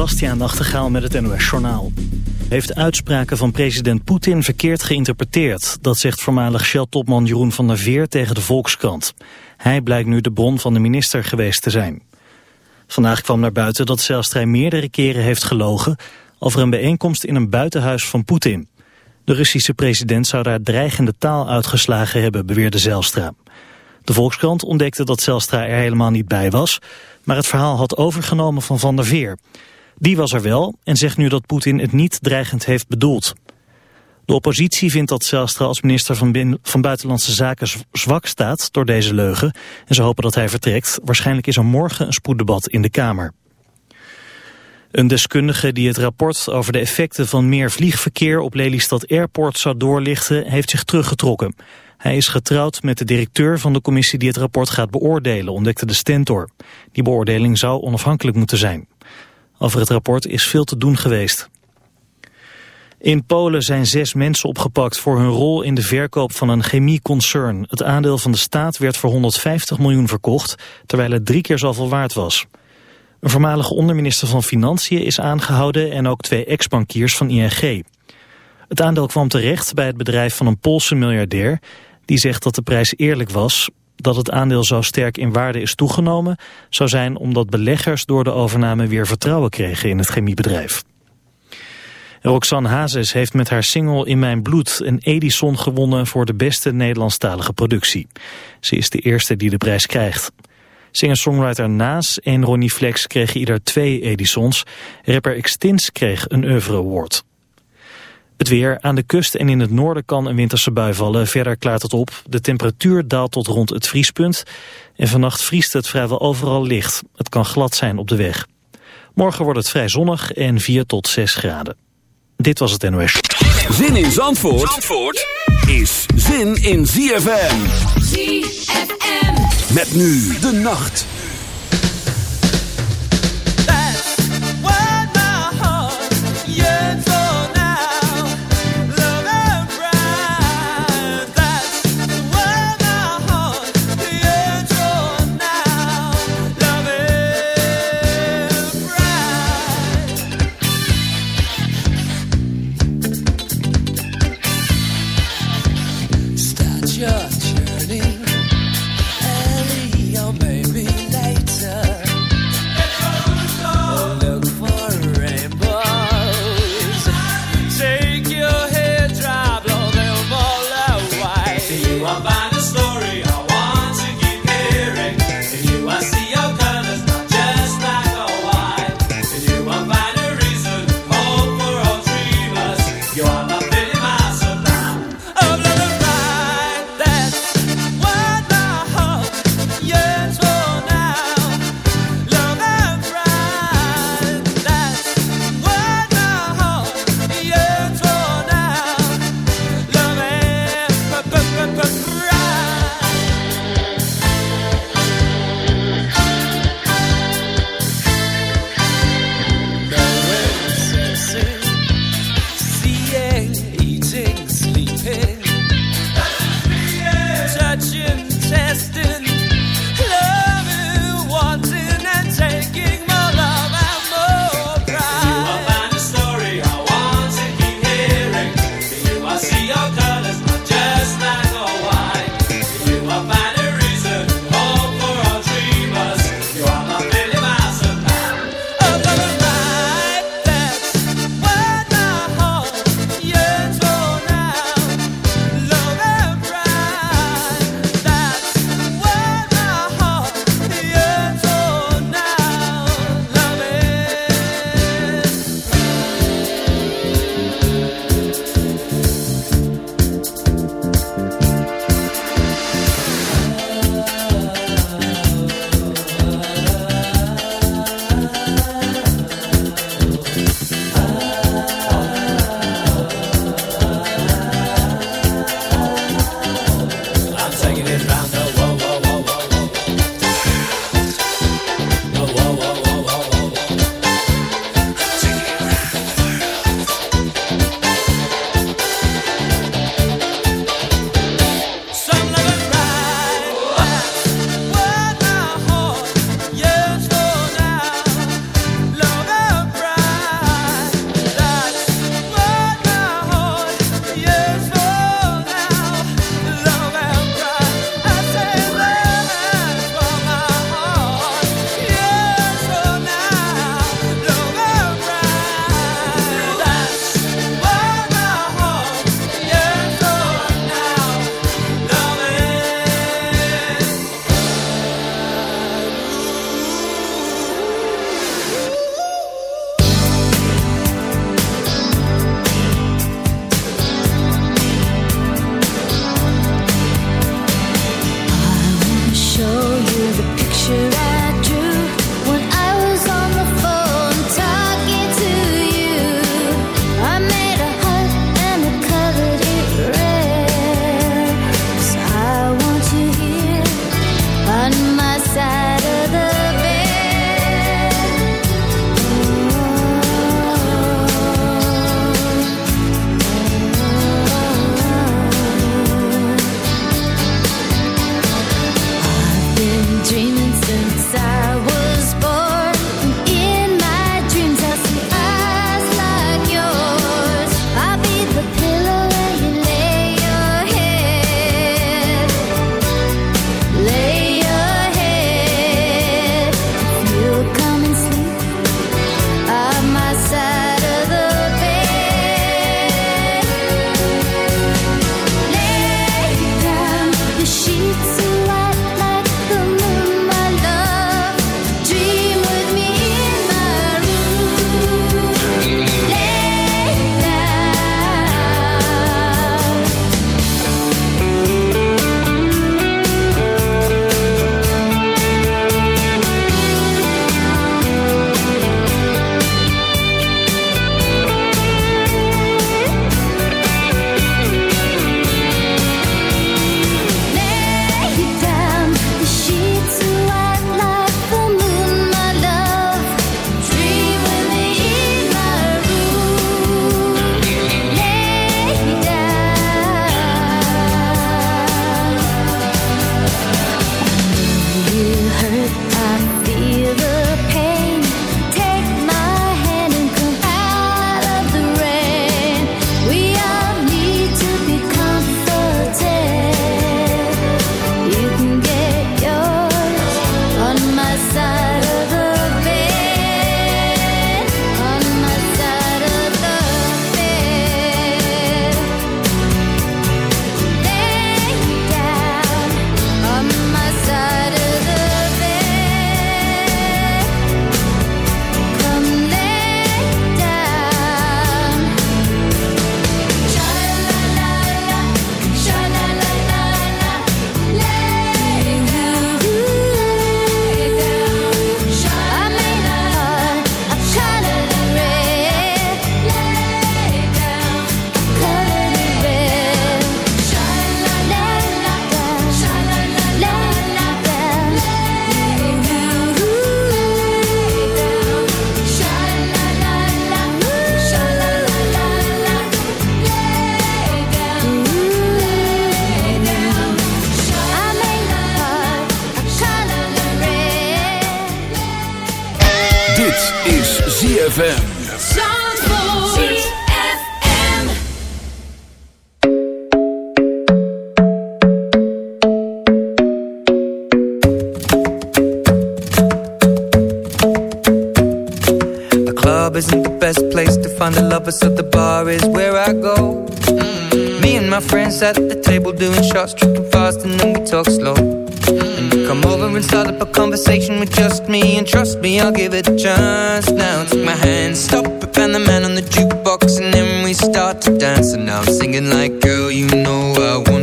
Bastiaan Nachtegaal met het NOS Journaal. Heeft uitspraken van president Poetin verkeerd geïnterpreteerd. Dat zegt voormalig Shell-topman Jeroen van der Veer tegen de Volkskrant. Hij blijkt nu de bron van de minister geweest te zijn. Vandaag kwam naar buiten dat Zijlstra meerdere keren heeft gelogen... over een bijeenkomst in een buitenhuis van Poetin. De Russische president zou daar dreigende taal uitgeslagen hebben, beweerde Zijlstra. De Volkskrant ontdekte dat Zelstra er helemaal niet bij was, maar het verhaal had overgenomen van Van der Veer. Die was er wel en zegt nu dat Poetin het niet dreigend heeft bedoeld. De oppositie vindt dat Zelstra als minister van, van Buitenlandse Zaken zwak staat door deze leugen. En ze hopen dat hij vertrekt. Waarschijnlijk is er morgen een spoeddebat in de Kamer. Een deskundige die het rapport over de effecten van meer vliegverkeer op Lelystad Airport zou doorlichten, heeft zich teruggetrokken. Hij is getrouwd met de directeur van de commissie die het rapport gaat beoordelen, ontdekte de Stentor. Die beoordeling zou onafhankelijk moeten zijn. Over het rapport is veel te doen geweest. In Polen zijn zes mensen opgepakt voor hun rol in de verkoop van een chemieconcern. Het aandeel van de staat werd voor 150 miljoen verkocht, terwijl het drie keer zoveel waard was. Een voormalige onderminister van Financiën is aangehouden en ook twee ex-bankiers van ING. Het aandeel kwam terecht bij het bedrijf van een Poolse miljardair die zegt dat de prijs eerlijk was. Dat het aandeel zo sterk in waarde is toegenomen... zou zijn omdat beleggers door de overname weer vertrouwen kregen in het chemiebedrijf. Roxanne Hazes heeft met haar single In Mijn Bloed een Edison gewonnen voor de beste Nederlandstalige productie. Ze is de eerste die de prijs krijgt. Singer-songwriter Naas en Ronnie Flex kregen ieder twee Edisons. Rapper Extins kreeg een Oeuvre Award. Het weer. Aan de kust en in het noorden kan een winterse bui vallen. Verder klaart het op. De temperatuur daalt tot rond het vriespunt. En vannacht vriest het vrijwel overal licht. Het kan glad zijn op de weg. Morgen wordt het vrij zonnig en 4 tot 6 graden. Dit was het NOS. Zin in Zandvoort, Zandvoort is zin in ZFM. ZFM. Met nu de nacht.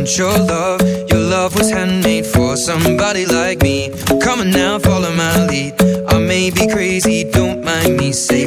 want your love. Your love was handmade for somebody like me. Come on now, follow my lead. I may be crazy, don't mind me Say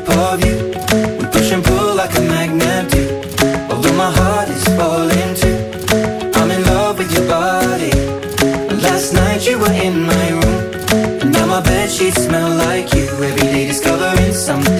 shape of you We push and pull like a magnet do Although my heart is falling too. I'm in love with your body. Last night you were in my room. And now my bedsheets smell like you. Every day discovering something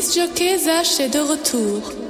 Disc jockey Zach est de retour.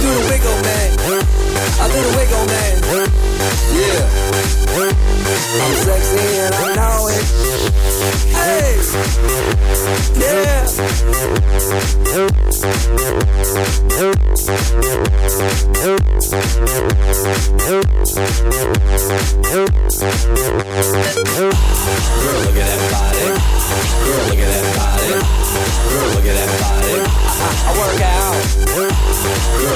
Do the wiggle, man. I do the wiggle, man. Yeah. I'm sexy and I know it. Hey. Yeah. Girl, look at that body. Girl, look at that body. Girl, look at that body. I, I, I work out. Girl,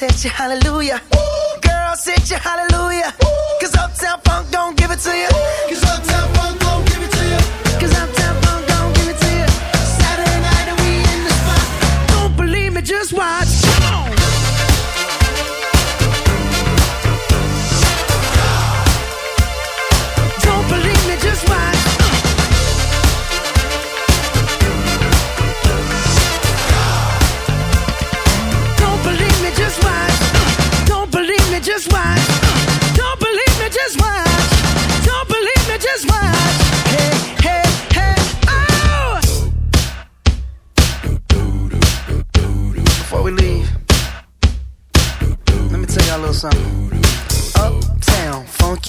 Set you hallelujah. Ooh. Girls you hallelujah. Ooh. Cause Uptown Funk don't give it to you. Ooh. Cause Uptown Funk